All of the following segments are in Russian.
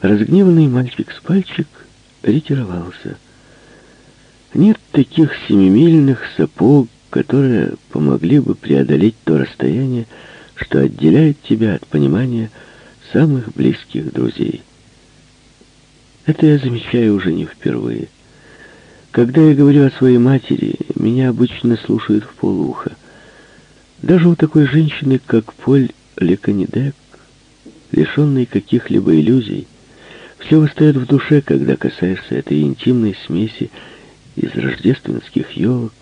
Разгневанный мальчик с пальчик ретировался. Нет таких семимильных сапог, которые помогли бы преодолеть то расстояние, что отделяет тебя от понимания самых близких друзей. Это я замечаю уже не впервые. Когда я говорю о своей матери, меня обычно слушают в полуха. Даже у такой женщины, как Поль Леканидек, лишенной каких-либо иллюзий, все восстает в душе, когда касаешься этой интимной смеси из рождественских елок,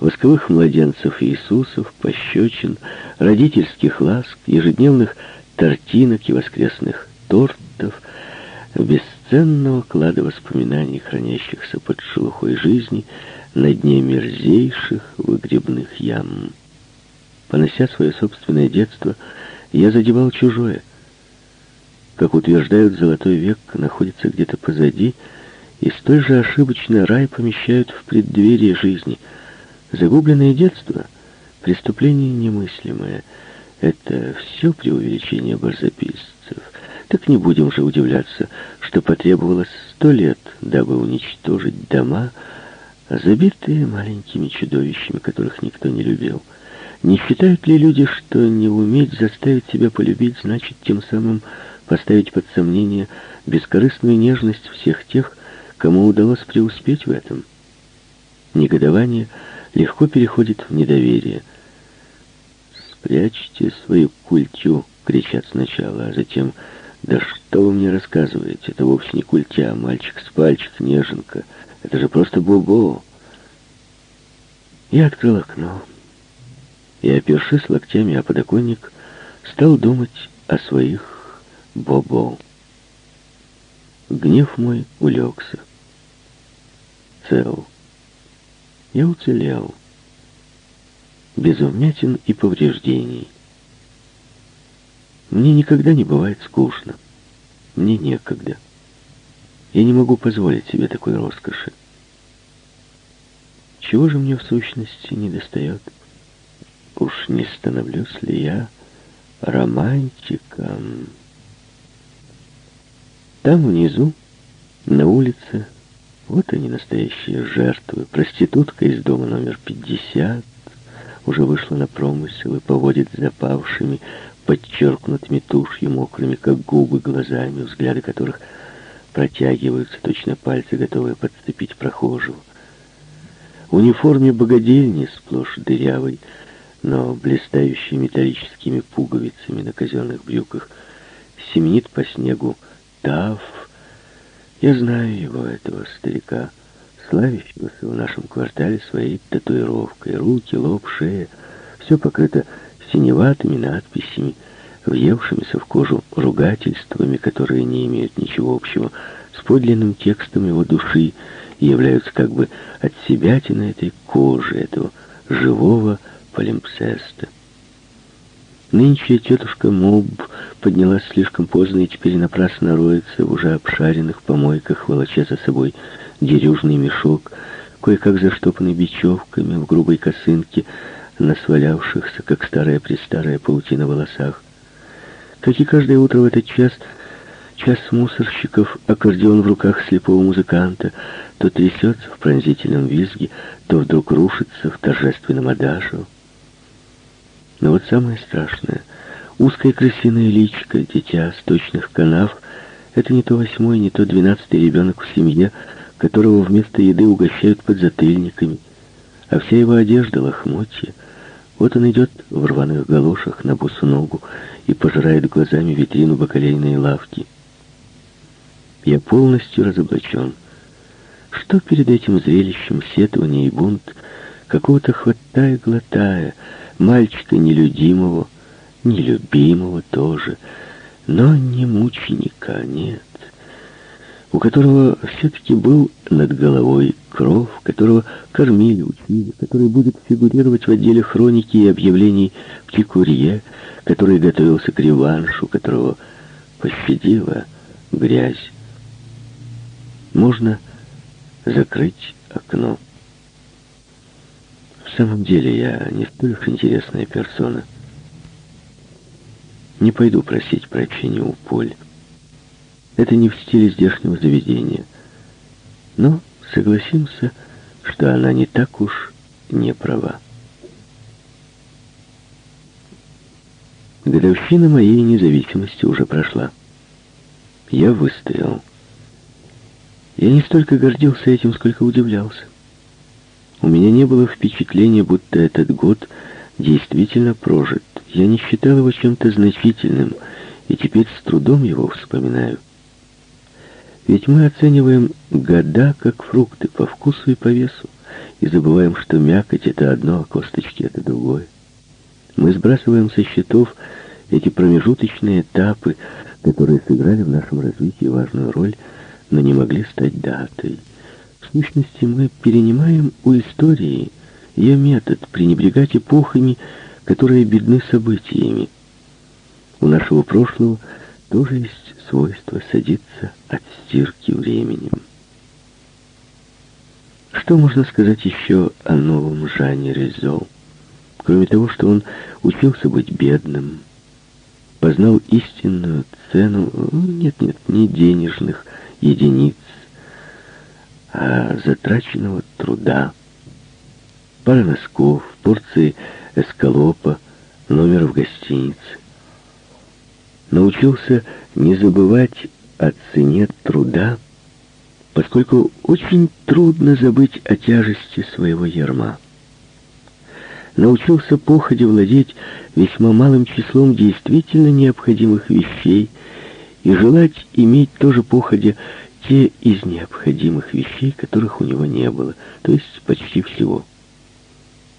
восковых младенцев Иисусов, пощечин, родительских ласк, ежедневных тортинок и воскресных тортов, бесценного клада воспоминаний, хранящихся под шелухой жизни на дне мерзейших выгребных ям. Понося свое собственное детство, я задевал чужое. Как утверждают, золотой век находится где-то позади, и столь же ошибочно рай помещают в преддверии жизни. Загубленное детство — преступление немыслимое. Это все преувеличение барзаписцев. Так не будем же удивляться, что потребовалось сто лет, дабы уничтожить дома, забитые маленькими чудовищами, которых никто не любил. Не считают ли люди, что не уметь заставить себя полюбить, значит тем самым поставить под сомнение бескорыстную нежность всех тех, кому удалось преуспеть в этом? Негодование легко переходит в недоверие. «Спрячьте свою культю!» — кричат сначала, а затем «Да что вы мне рассказываете? Это вовсе не культя, мальчик с пальчик, неженка. Это же просто бобо!» Я открыл окно и, опершись локтями о подоконник, стал думать о своих бобо. Гнев мой улегся. Цел. Я уцелел. Без вмятин и повреждений. Мне никогда не бывает скучно. Мне некогда. Я не могу позволить себе такой роскоши. Чего же мне в сущности не достает? Уж не становлюсь ли я романтиком? Там внизу, на улице, вот они, настоящие жертвы. Проститутка из дома номер 50 уже вышла на промысел и поводит запавшими, подчеркнутыми тушью, мокрыми, как губы, глазами, взгляды которых протягиваются, точно пальцы, готовые подцепить прохожего. В униформе богадельни, сплошь дырявой, но блистающей металлическими пуговицами на казенных брюках, семенит по снегу Тав. Я знаю его, этого старика, славящегося в нашем квартале своей татуировкой. Руки, лоб, шея, все покрыто синеватыми надписями, въевшимися в кожу ругательствами, которые не имеют ничего общего с подлинным текстом его души и являются как бы от себя на этой коже этого живого полимпсеста. Нынче тетушка Моб поднялась слишком поздно и теперь напрасно роется в уже обшаренных помойках, волоча за собой дерюжный мешок, кое-как заштопанный бечевками в грубой косынке, на свалявшихся, как старая-престарая паутина волосах. Как и каждое утро в этот час, час мусорщиков, аккордеон в руках слепого музыканта, то трясется в пронзительном визге, то вдруг рушится в торжественном адажу. Но вот самое страшное — узкое крысиное личико, дитя сточных канав — это не то восьмой, не то двенадцатый ребенок в семье, которого вместо еды угощают подзатыльниками, а вся его одежда — лохмотья — вот он идет в рваных галошах на босу ногу и пожирает глазами витрину бакалейной лавки. Я полностью разоблачен. Что перед этим зрелищем сетования и бунт, какого-то хватая-глотая, мальчика нелюдимого, нелюбимого тоже, но не мученика, нет у которого все-таки был над головой кров, которого кормили, учили, который будет фигурировать в отделе хроники и объявлений в Кикурье, который готовился к реваншу, которого пощадила грязь. Можно закрыть окно. В самом деле я не столь уж интересная персона. Не пойду просить прощения у Поля. Это не в стиле здешнего заведения. Но согласимся, что она не так уж не права. Годовщина моей независимости уже прошла. Я выстоял. Я не столько гордился этим, сколько удивлялся. У меня не было впечатления, будто этот год действительно прожит. Я не считал его чем-то значительным, и теперь с трудом его вспоминаю. Ведь мы оцениваем года как фрукты по вкусу и по весу, и забываем, что мякоть — это одно, а косточки — это другое. Мы сбрасываем со счетов эти промежуточные этапы, которые сыграли в нашем развитии важную роль, но не могли стать датой. В сущности, мы перенимаем у истории ее метод пренебрегать эпохами, которые бедны событиями. У нашего прошлого тоже есть свойство садиться от стирки временем. Что можно сказать еще о новом Жане Резо? Кроме того, что он учился быть бедным, познал истинную цену, нет-нет, не денежных единиц, а затраченного труда. Пара носков, порции эскалопа, номер в гостинице. Научился не забывать о цене труда, поскольку очень трудно забыть о тяжести своего ярма научился походе владеть весьма малым числом действительно необходимых вещей и желать иметь тоже походе те из необходимых вещей, которых у него не было, то есть почти всего.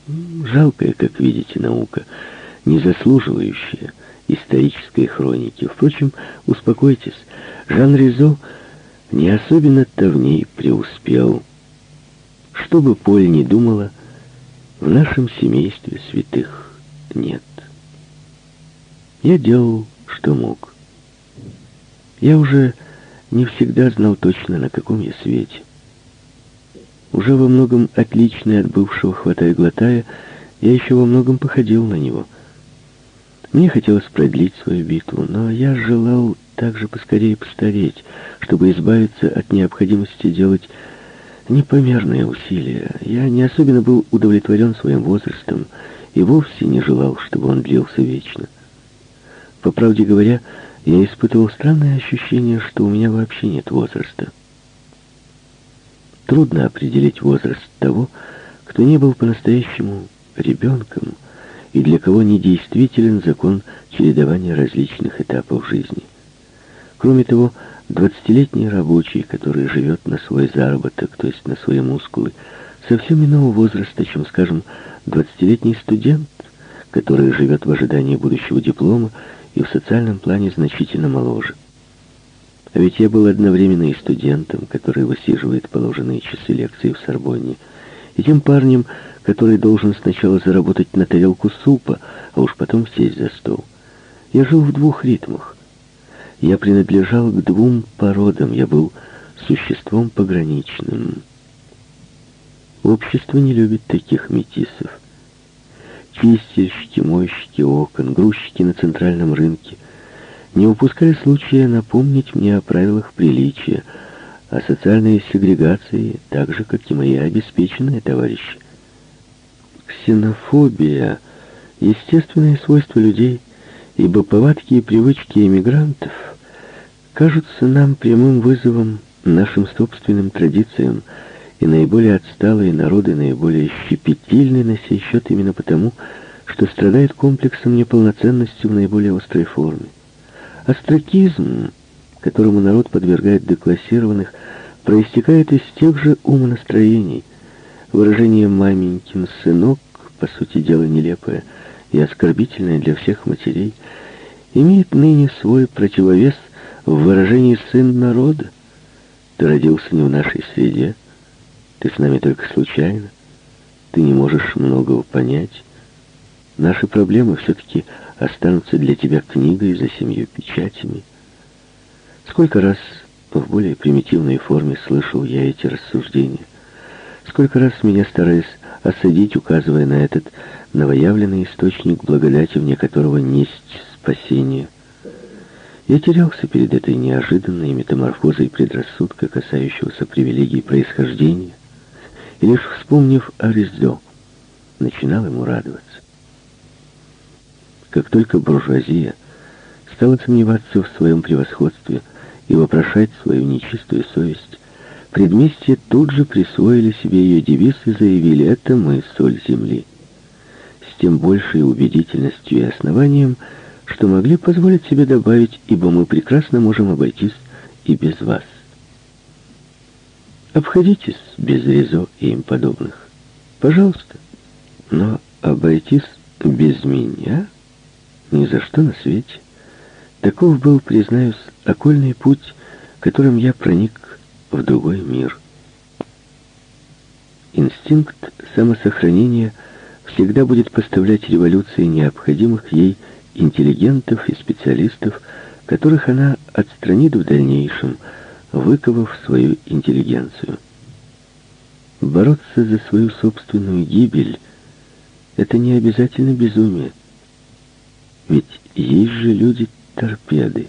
Жалкая, как видите, наука, не заслуживающая исторической хроники. Впрочем, успокойтесь, Жан Ризо не особенно-то в ней преуспел. Что бы Поль не думала, в нашем семействе святых нет. Я делал, что мог. Я уже не всегда знал точно, на каком я свете. Уже во многом отличный от бывшего хватая-глотая, я еще во многом походил на него. Мне хотелось продлить свою битву, но я желал также поскорее постареть, чтобы избавиться от необходимости делать непомерные усилия. Я не особенно был удовлетворен своим возрастом и вовсе не желал, чтобы он длился вечно. По правде говоря, я испытывал странное ощущение, что у меня вообще нет возраста. Трудно определить возраст того, кто не был по-настоящему ребенком и для кого не действителен закон чередования различных этапов жизни. Кроме того, Двадцатилетний рабочий, который живет на свой заработок, то есть на свои мускулы, совсем иного возраста, чем, скажем, двадцатилетний студент, который живет в ожидании будущего диплома и в социальном плане значительно моложе. А ведь я был одновременно и студентом, который высиживает положенные часы лекции в Сорбонне, и тем парнем, который должен сначала заработать на тарелку супа, а уж потом сесть за стол. Я жил в двух ритмах. Я принадлежал к двум породам, я был существом пограничным. Общество не любит таких метисов. Чистильщики, мойщики окон, грузчики на центральном рынке не упускали случая напомнить мне о правилах приличия, о социальной сегрегации, так же, как и мои обеспеченные товарищи. Ксенофобия — естественное свойство людей, ибо повадки и привычки эмигрантов — кажутся нам прямым вызовом нашим собственным традициям, и наиболее отсталые народы наиболее щепетильны на сей счет именно потому, что страдают комплексом неполноценности в наиболее острой форме. Астракизм, которому народ подвергает деклассированных, проистекает из тех же умонастроений. Выражение «маменькин сынок», по сути дела нелепое и оскорбительное для всех матерей, имеет ныне свой противовес – в выражении «сын народа». Ты родился не в нашей среде, ты с нами только случайно, ты не можешь многого понять. Наши проблемы все-таки останутся для тебя книгой за семью печатями. Сколько раз в более примитивной форме слышал я эти рассуждения. Сколько раз меня старались осадить, указывая на этот новоявленный источник, благодати, вне которого несть спасение – Я терялся перед этой неожиданной метаморфозой предрассудка, касающегося привилегий происхождения, и лишь вспомнив о Рездо, начинал ему радоваться. Как только буржуазия стала сомневаться в своем превосходстве и вопрошать свою нечистую совесть, предместья тут же присвоили себе ее девиз и заявили «это мы, соль земли». С тем большей убедительностью и основанием, что могли позволить себе добавить, ибо мы прекрасно можем обойтись и без вас. Обходитесь без Резо и им подобных. Пожалуйста. Но обойтись без меня ни за что на свете. Таков был, признаюсь, окольный путь, которым я проник в другой мир. Инстинкт самосохранения всегда будет поставлять революции необходимых ей интеллигентов и специалистов, которых она отстранит в дальнейшем, выковав свою интеллигенцию. Бороться за свою собственную гибель — это не обязательно безумие. Ведь есть же люди-торпеды.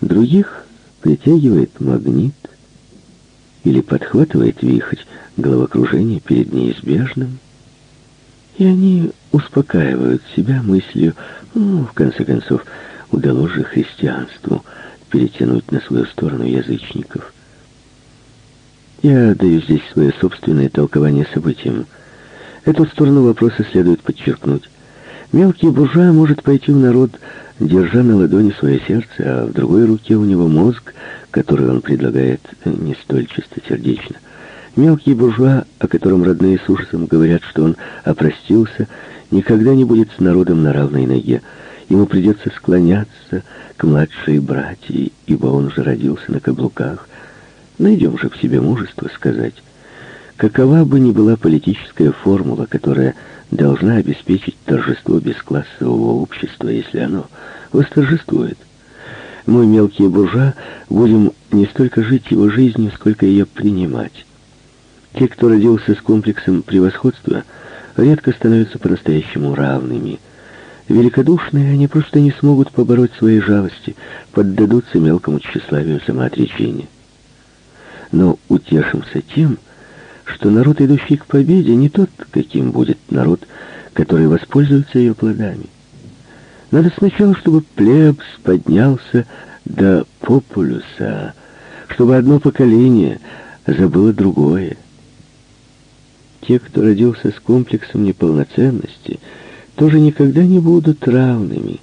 Других притягивает магнит или подхватывает вихрь головокружение перед неизбежным, и они успокаивают себя мыслью, ну, в конце концов, удалось же христианству перетянуть на свою сторону язычников. Я даю здесь свое собственное толкование событиям. Эту сторону вопроса следует подчеркнуть. Мелкий буржуа может пойти в народ, держа на ладони свое сердце, а в другой руке у него мозг, который он предлагает не столь чистосердечно. Мелкий буржуа, о котором родные с ужасом говорят, что он опростился, никогда не будет с народом на равной ноге. Ему придется склоняться к младшей братье, ибо он же родился на каблуках. Найдем же в себе мужество сказать, какова бы ни была политическая формула, которая должна обеспечить торжество бесклассового общества, если оно восторжествует. Мы, мелкие буржуа, будем не столько жить его жизнью, сколько ее принимать. Те, кто родился с комплексом превосходства, редко становятся по-настоящему равными. Великодушные они просто не смогут побороть свои жалости, поддадутся мелкому тщеславию самоотречения. Но утешимся тем, что народ, идущий к победе, не тот, каким будет народ, который воспользуется ее плодами. Надо сначала, чтобы плебс поднялся до популюса, чтобы одно поколение забыло другое. Те, кто родился с комплексом неполноценности, тоже никогда не будут равными.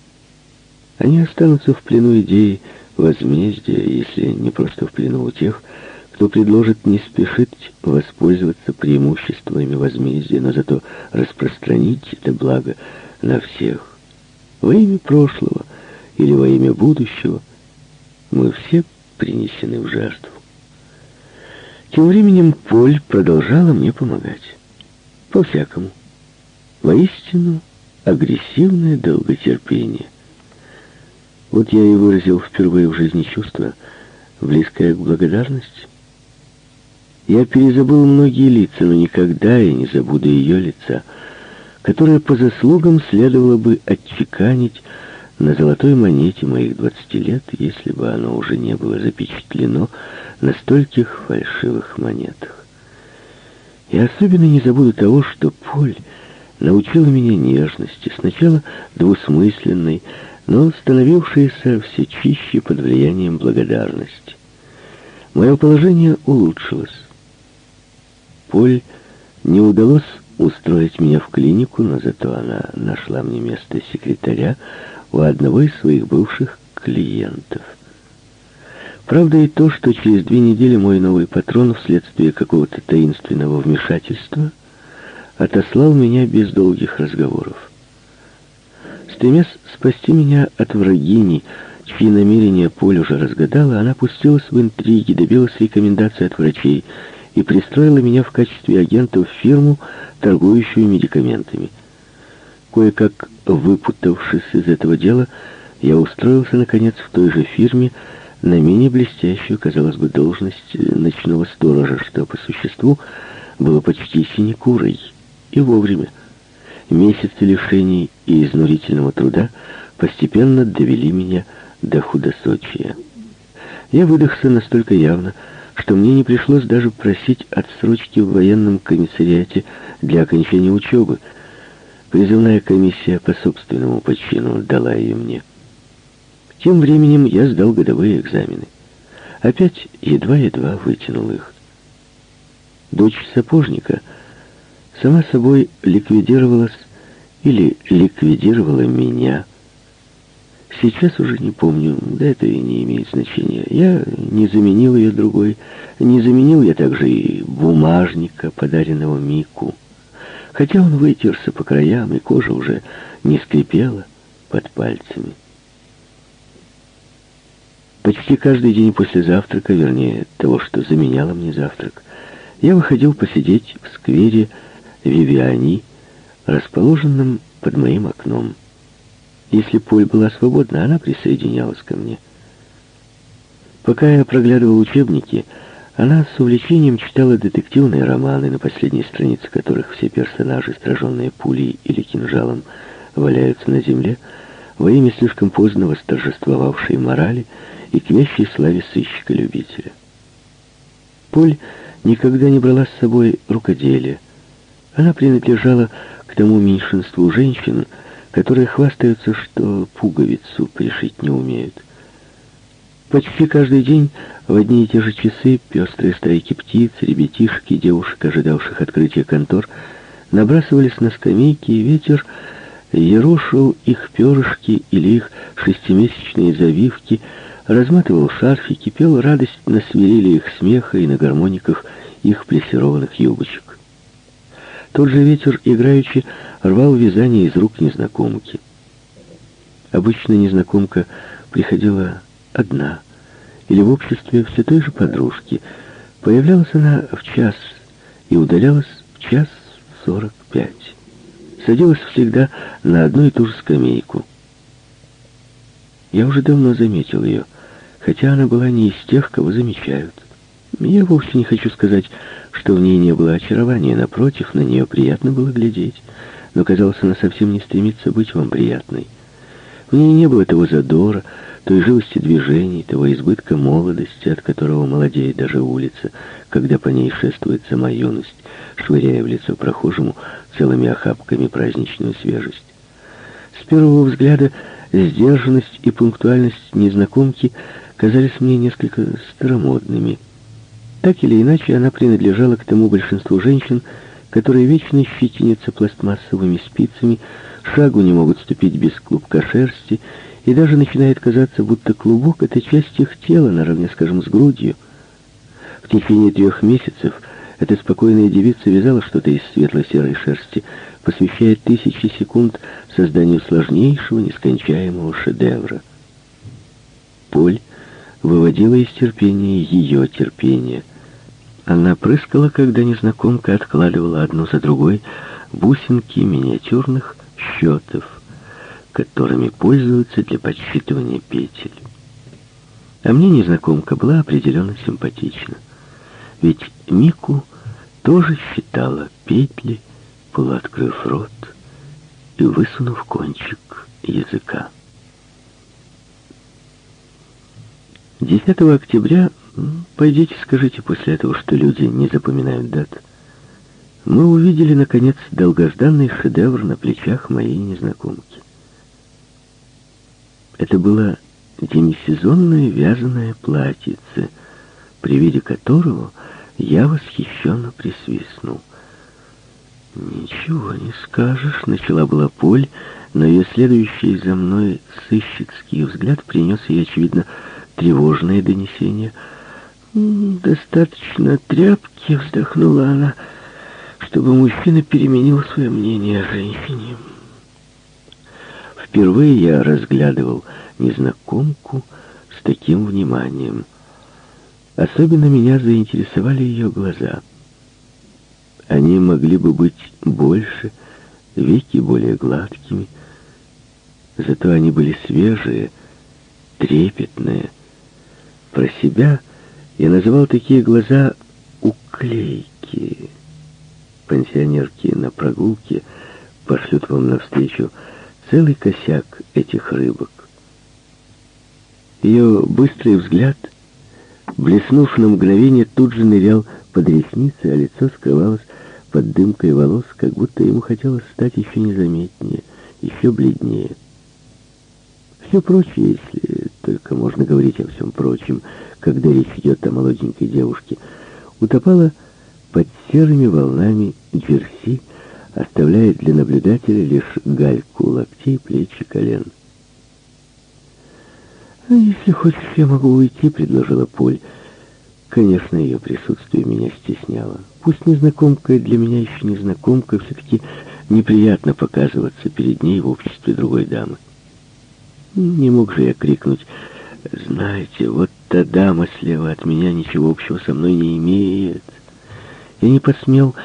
Они останутся в плену идеи возмездия, если не просто в плену у тех, кто предложит не спешить воспользоваться преимуществами возмездия, но зато распространить это благо на всех. Во имя прошлого или во имя будущего мы все принесены в жертву. Тем временем Поль продолжала мне помогать. По-всякому. Воистину, агрессивное долготерпение. Вот я и выразил впервые в жизни чувство, близкое к благодарности. Я перезабыл многие лица, но никогда я не забуду ее лица, которое по заслугам следовало бы отчеканить на золотой монете моих двадцати лет, если бы оно уже не было запечатлено на стольких фальшивых монетах. Я особенно не забуду того, что Поль научила меня нежности, сначала двусмысленной, но становившейся все чище под влиянием благодарности. Мое положение улучшилось. Поль не удалось устроить меня в клинику, но зато она нашла мне место секретаря у одного из своих бывших клиентов. Правда и то, что через две недели мой новый патрон вследствие какого-то таинственного вмешательства отослал меня без долгих разговоров. Стремясь спасти меня от врагини, чьи намерения Поль уже разгадала, она пустилась в интриги, добилась рекомендаций от врачей и пристроила меня в качестве агента в фирму, торгующую медикаментами. Кое-как выпутавшись из этого дела, я устроился, наконец, в той же фирме, на менее блестящую, казалось бы, должность ночного сторожа, что по существу было почти синекурой, и вовремя. Месяцы лишений и изнурительного труда постепенно довели меня до худосочия. Я выдохся настолько явно, что мне не пришлось даже просить отсрочки в военном комиссариате для окончания учебы. Призывная комиссия по собственному почину дала ее мне. Тем временем я сдал годовые экзамены. Опять едва-едва вытянул их. Дочь сапожника сама собой ликвидировалась или ликвидировала меня. Сейчас уже не помню, да это и не имеет значения. Я не заменил ее другой, не заменил я также и бумажника, подаренного Мику. Хотя он вытерся по краям, и кожа уже не скрипела под пальцами. Почти каждый день после завтрака, вернее, того, что заменяло мне завтрак, я выходил посидеть в сквере Вивиани, расположенном под моим окном. Если Поль была свободна, она присоединялась ко мне. Пока я проглядывал учебники, она с увлечением читала детективные романы, на последней странице которых все персонажи, сраженные пулей или кинжалом, валяются на земле, во имя слишком поздно восторжествовавшей морали и к вещей славе сыщика-любителя. Поль никогда не брала с собой рукоделие. Она принадлежала к тому меньшинству женщин, которые хвастаются, что пуговицу пришить не умеют. Почти каждый день в одни и те же часы пестрые стайки птиц, ребятишки, девушек, ожидавших открытия контор, набрасывались на скамейки, и ветер ерошил их перышки или их шестимесячные завивки, разматывал шарфики, пел радость на свирели их смеха и на гармониках их плессированных юбочек. Тот же ветер, играючи, рвал вязание из рук незнакомки. Обычно незнакомка приходила одна, или в обществе все той же подружки. Появлялась она в час и удалялась в час сорок пять. Садилась всегда на одну и ту же скамейку. Я уже давно заметил ее, хотя она была не из тех, кого замечают. Я вовсе не хочу сказать, что в ней не было очарования, напротив, на нее приятно было глядеть, но, казалось, она совсем не стремится быть вам приятной. В ней не было того задора, той живости движений, того избытка молодости, от которого молодеет даже улица, когда по ней шествует сама юность, швыряя в лицо прохожему целыми охапками праздничную свежесть. С первого взгляда сдержанность и пунктуальность незнакомки казались мне несколько старомодными – так или иначе, она принадлежала к тому большинству женщин, которые вечно щетинятся пластмассовыми спицами, шагу не могут ступить без клубка шерсти, и даже начинает казаться, будто клубок — это часть их тела, наравне, скажем, с грудью. В течение трех месяцев эта спокойная девица вязала что-то из светло-серой шерсти, посвящая тысячи секунд созданию сложнейшего, нескончаемого шедевра. Поль выводила из терпения ее терпение. Она прыскала, когда незнакомка откладывала одну за другой бусинки миниатюрных счетов, которыми пользуются для подсчитывания петель. А мне незнакомка была определенно симпатична. Ведь Мику тоже считала петли, полуоткрыв рот и высунув кончик языка. 10 октября, пойдите скажите после этого, что люди не запоминают дат, мы увидели, наконец, долгожданный шедевр на плечах моей незнакомки. Это было демисезонное вязаное платьице, при виде которого я восхищенно присвистнул. «Ничего не скажешь», — начала была Поль, но ее следующий за мной сыщицкий взгляд принес ей, очевидно, тревожное донесение. «Достаточно тряпки», — вздохнула она, — «чтобы мужчина переменил свое мнение о женщине». Впервые я разглядывал незнакомку с таким вниманием. Особенно меня заинтересовали ее глаза. Они могли бы быть больше, веки более гладкими, зато они были свежие, трепетные, про себя я называл такие глаза «уклейки». Пенсионерки на прогулке пошлют вам навстречу целый косяк этих рыбок. Ее быстрый взгляд, блеснув на мгновение, тут же нырял под ресницы, а лицо скрывалось под дымкой волос, как будто ему хотелось стать еще незаметнее, еще бледнее. Все прочее, если только можно говорить о всем прочем, когда речь идет о молоденькой девушке, утопало под серыми волнами джерси, оставляя для наблюдателя лишь гальку локтей, плеч и колен. «А если хочешь, я могу уйти», — предложила Поль. Конечно, ее присутствие меня стесняло. Пусть незнакомка для меня еще незнакомка, все-таки неприятно показываться перед ней в обществе другой дамы. Не мог же я крикнуть, «Знаете, вот та дама слева от меня ничего общего со мной не имеет». Я не посмел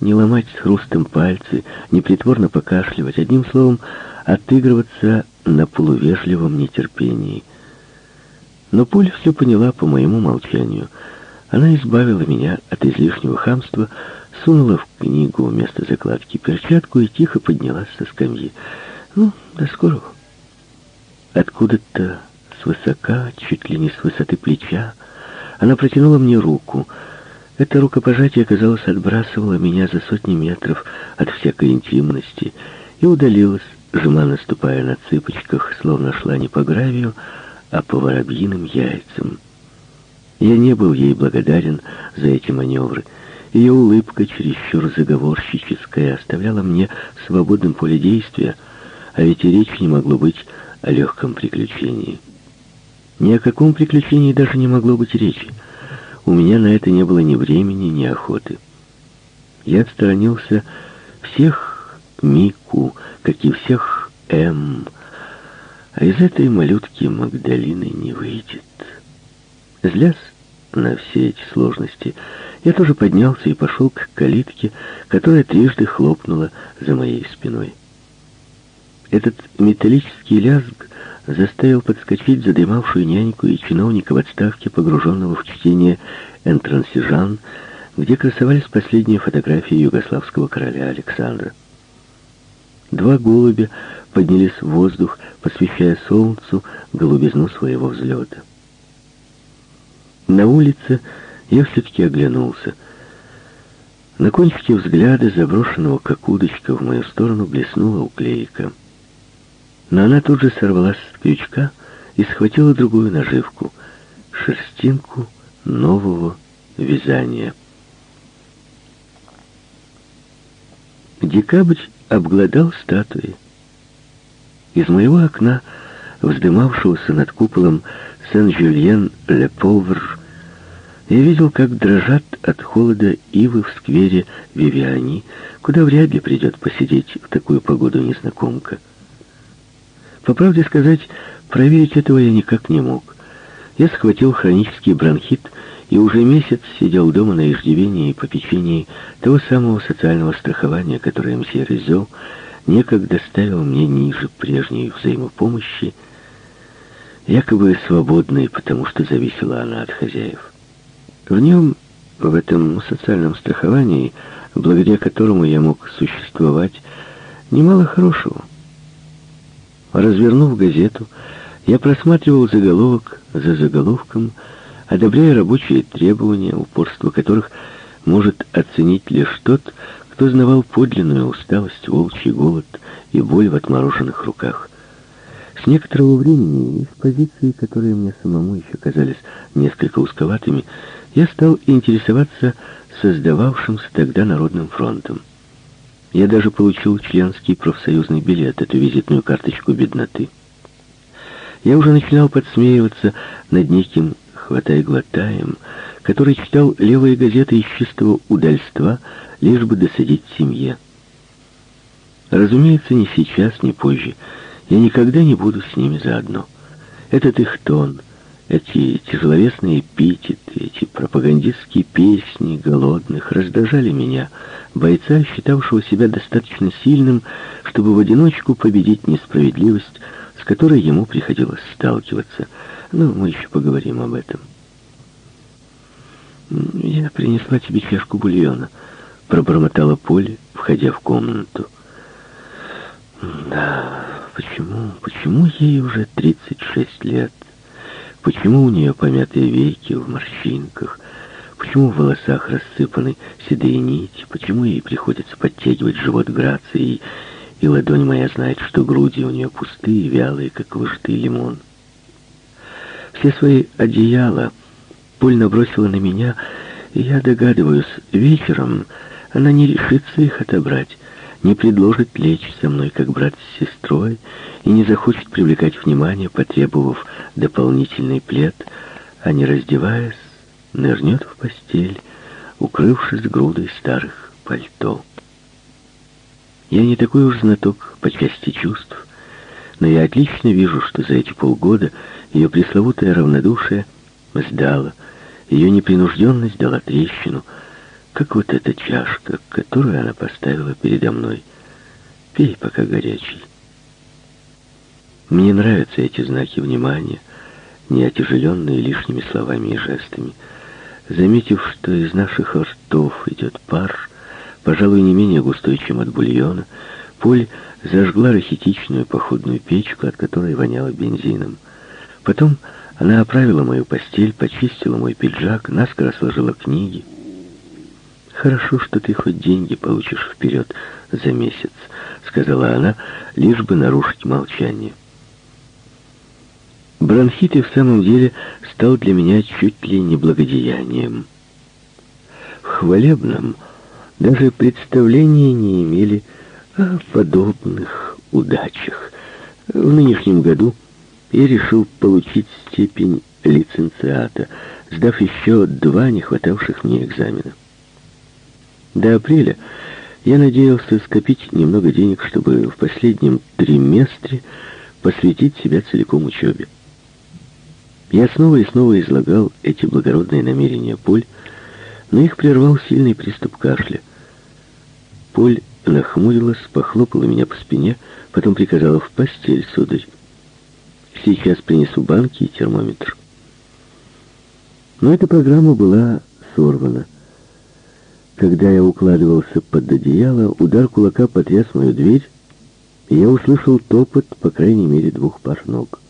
не ломать с хрустом пальцы, не притворно покашливать, одним словом, отыгрываться на полувежливом нетерпении. Но Поль все поняла по моему молчанию. Она избавила меня от излишнего хамства, сунула в книгу вместо закладки перчатку и тихо поднялась со скамьи. «Ну, до скорого». Откуда-то свысока, чуть ли не с высоты плеча, она протянула мне руку. Это рукопожатие, казалось, отбрасывало меня за сотни метров от всякой интимности и удалилась, жеманно ступая на цыпочках, словно шла не по гравию, а по воробьиным яйцам. Я не был ей благодарен за эти маневры. Ее улыбка, чересчур заговорщическая, оставляла мне свободным поле действия, а ведь и речи не могло быть о легком приключении. Ни о каком приключении даже не могло быть речи. У меня на это не было ни времени, ни охоты. Я отсторонился всех Мику, как и всех М, а из этой малютки Магдалины не выйдет. Злясь на все эти сложности, я тоже поднялся и пошел к калитке, которая трижды хлопнула за моей спиной. Этот металлический лязг заставил подскочить задремавшую няньку и чиновника в отставке, погруженного в чтение «Энтрансижан», где красовались последние фотографии югославского короля Александра. Два голубя поднялись в воздух, посвящая солнцу голубизну своего взлета. На улице я все-таки оглянулся. На кончике взгляда, заброшенного как удочка, в мою сторону блеснула уклейка — но она тут же сорвалась с крючка и схватила другую наживку — шерстинку нового вязания. Декабрь обглодал статуи. Из моего окна, вздымавшегося над куполом Сен-Жюльен-Ле-Повр, я видел, как дрожат от холода ивы в сквере Вивиани, куда вряд ли придет посидеть в такую погоду незнакомка. По правде сказать, проверить этого я никак не мог. Я схватил хронический бронхит и уже месяц сидел дома на иждивении и попечении того самого социального страхования, которое мсье Резо некогда ставил мне ниже прежней взаимопомощи, якобы свободной, потому что зависела она от хозяев. В нем, в этом социальном страховании, благодаря которому я мог существовать, немало хорошего. Развернув газету, я просматривал заголовок за заголовком, одобряя рабочие требования, упорство которых может оценить лишь тот, кто знавал подлинную усталость, волчий голод и боль в отмороженных руках. С некоторого времени, из позиции, которые мне самому еще казались несколько узковатыми, я стал интересоваться создававшимся тогда Народным фронтом. Я даже получил членский профсоюзный билет, эту визитную карточку бедноты. Я уже начинал подсмеиваться над неким «хватай-глотаем», который читал левые газеты из чистого удальства, лишь бы досадить семье. Разумеется, ни сейчас, ни позже. Я никогда не буду с ними заодно. Этот их тон — эти тяжеловесные эпитеты, эти пропагандистские песни голодных раздражали меня, бойца, считавшего себя достаточно сильным, чтобы в одиночку победить несправедливость, с которой ему приходилось сталкиваться. Но мы еще поговорим об этом. «Я принесла тебе чашку бульона», — пробормотала Поле, входя в комнату. «Да, почему, почему ей уже 36 лет?» Почему у нее помятые веки в морщинках? Почему в волосах рассыпаны седые нити? Почему ей приходится подтягивать живот грацией? И ладонь моя знает, что груди у нее пустые, вялые, как выжатый лимон. Все свои одеяла Поль набросила на меня, и я догадываюсь, вечером она не решится их отобрать, не предложит лечь со мной, как брат с сестрой, и не захочет привлекать внимание, потребовав дополнительный плед, а не раздеваясь, нырнет в постель, укрывшись грудой старых пальто. Я не такой уж знаток по части чувств, но я отлично вижу, что за эти полгода ее пресловутое равнодушие сдало, ее непринужденность дала трещину, как вот эта чашка, которую она поставила передо мной. Пей, пока горячий. Мне нравятся эти знаки внимания, не отяжеленные лишними словами и жестами. Заметив, что из наших ртов идет пар, пожалуй, не менее густой, чем от бульона, Поль зажгла рахитичную походную печку, от которой воняло бензином. Потом она оправила мою постель, почистила мой пиджак, наскоро сложила книги. «Хорошо, что ты хоть деньги получишь вперед за месяц», — сказала она, лишь бы нарушить молчание. Бронхит и в самом деле стал для меня чуть ли не благодеянием. В хвалебном даже представления не имели о подобных удачах. В нынешнем году я решил получить степень лицензиата, сдав еще два не хватавших мне экзамена. До апреля я надеялся скопить немного денег, чтобы в последнем триместре посвятить себя целиком учебе. Я снова и снова излагал эти благородные намерения Поль, но их прервал сильный приступ кашля. Поль нахмурилась, похлопала меня по спине, потом приказала в постель, сударь. Сейчас принесу банки и термометр. Но эта программа была сорвана. Когда я укладывался под одеяло, удар кулака потряс мою дверь, и я услышал топот, по крайней мере, двух пар ног.